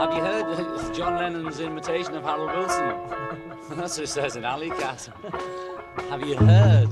Have you heard John Lennon's imitation of Harold Wilson? That's what it says in Alley Cat. Have you heard